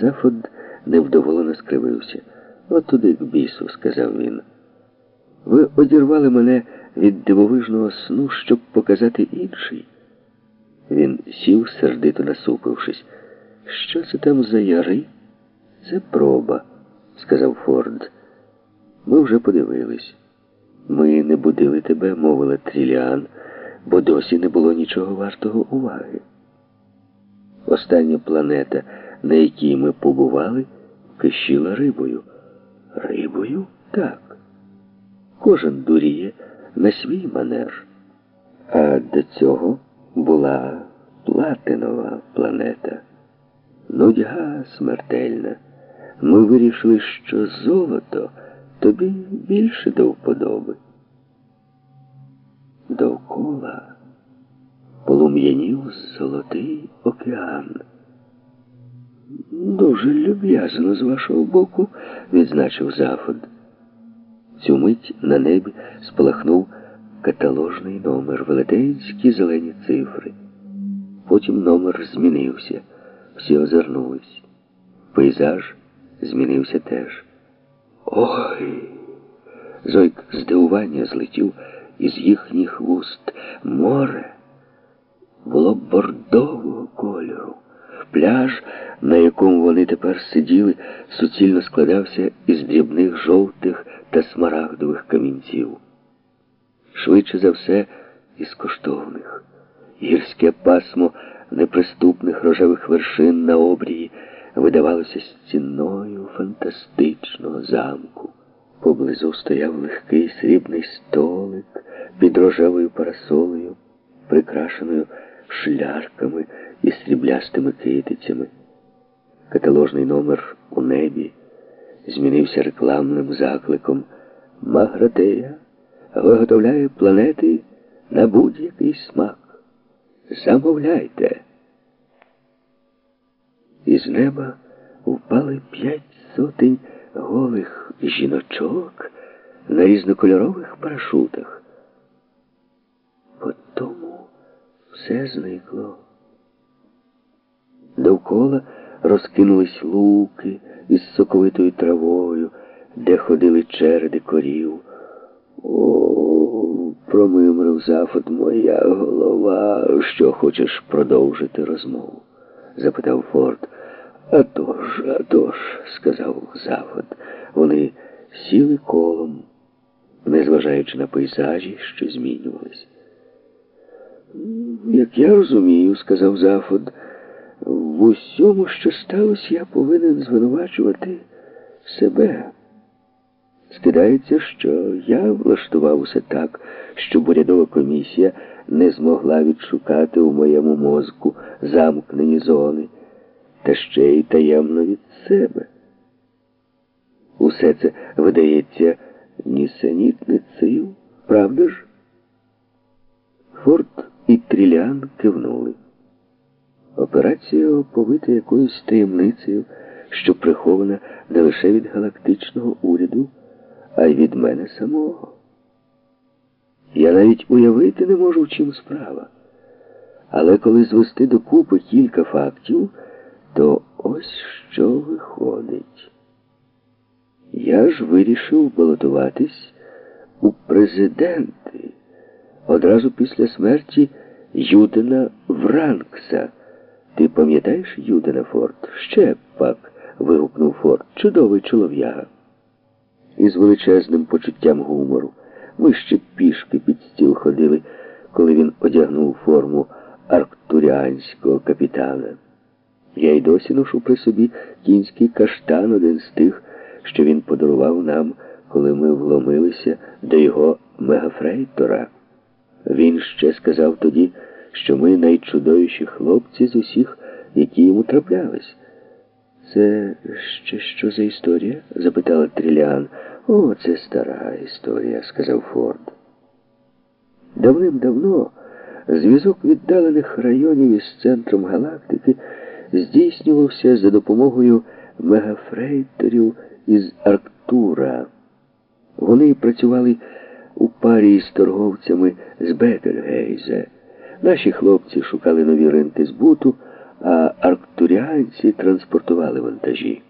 Зафод невдоволено скривився. От туди к бісу, сказав він. Ви одірвали мене від дивовижного сну, щоб показати інший. Він сів, сердито насупившись. Що це там за яри? Це проба, сказав Форд. Ми вже подивились. Ми не будили тебе, мовила Тріліан, бо досі не було нічого вартого уваги. Остання планета, на якій ми побували, кишіла рибою. Рибою? Так. Кожен дуріє на свій манер. А до цього була платинова планета. Нудьга смертельна. Ми вирішили, що золото тобі більше до вподоби. Довкола полум'янів золотий океан. Дуже люб'язно з вашого боку, відзначив Зафод. Цю мить на небі спалахнув каталожний номер, велетенські зелені цифри. Потім номер змінився. Всі озирнулись. Пейзаж змінився теж. Ой! Зойк здивування злетів із їхніх вуст. Море Пляж, на якому вони тепер сиділи, суцільно складався із дрібних жовтих та смарагдових камінців. Швидше за все, із коштовних. Гірське пасмо неприступних рожевих вершин на обрії видавалося стіною фантастичного замку. Поблизу стояв легкий срібний столик під рожевою парасолею, прикрашеною шлярками і сріблястими китицями. Каталожний номер у небі змінився рекламним закликом Магратея виготовляє планети на будь-який смак. Замовляйте. Із неба впали п'ять сотень голих жіночок на різнокольорових парашутах. Потому все зникло. Довкола розкинулись луки із соковитою травою, де ходили череди корів. О, промимрив Зафот, моя голова. Що хочеш продовжити розмову? запитав Форд. «А тож, а тож», – сказав Зафот. Вони сіли колом, незважаючи на пейзажі, що змінювались. Як я розумію, сказав Зафод, в усьому, що сталося, я повинен звинувачувати себе. Скидається, що я влаштував усе так, щоб урядова комісія не змогла відшукати у моєму мозку замкнені зони, та ще й таємно від себе. Усе це видається нісенітницею, правда ж? Форт і Тріліан кивнули. Операція оповита якоюсь таємницею, що прихована не лише від галактичного уряду, а й від мене самого. Я навіть уявити не можу, в чим справа. Але коли звести докупи кілька фактів, то ось що виходить. Я ж вирішив балотуватись у президенти одразу після смерті Юдена Вранкса. Ти пам'ятаєш Юдена Форд? Ще пак. вигукнув Форд. Чудовий чолов'яга. Із величезним почуттям гумору. Ми ще пішки під стіл ходили, коли він одягнув форму арктуріанського капітана. Я й досі ношу при собі кінський каштан, один з тих, що він подарував нам, коли ми вломилися до його мегафрейтора. Він ще сказав тоді, що ми найчудовіші хлопці з усіх, які йому траплялись. Це ще що за історія? запитала Тріліан. О, це стара історія, сказав Форд. Давним-давно зв'язок віддалених районів із центром галактики здійснювався за допомогою мегафрейторів із Арктура. Вони працювали у парі з торговцями з Бетельгейзе. Наші хлопці шукали нові ринки збуту, а арктуріанці транспортували вантажі.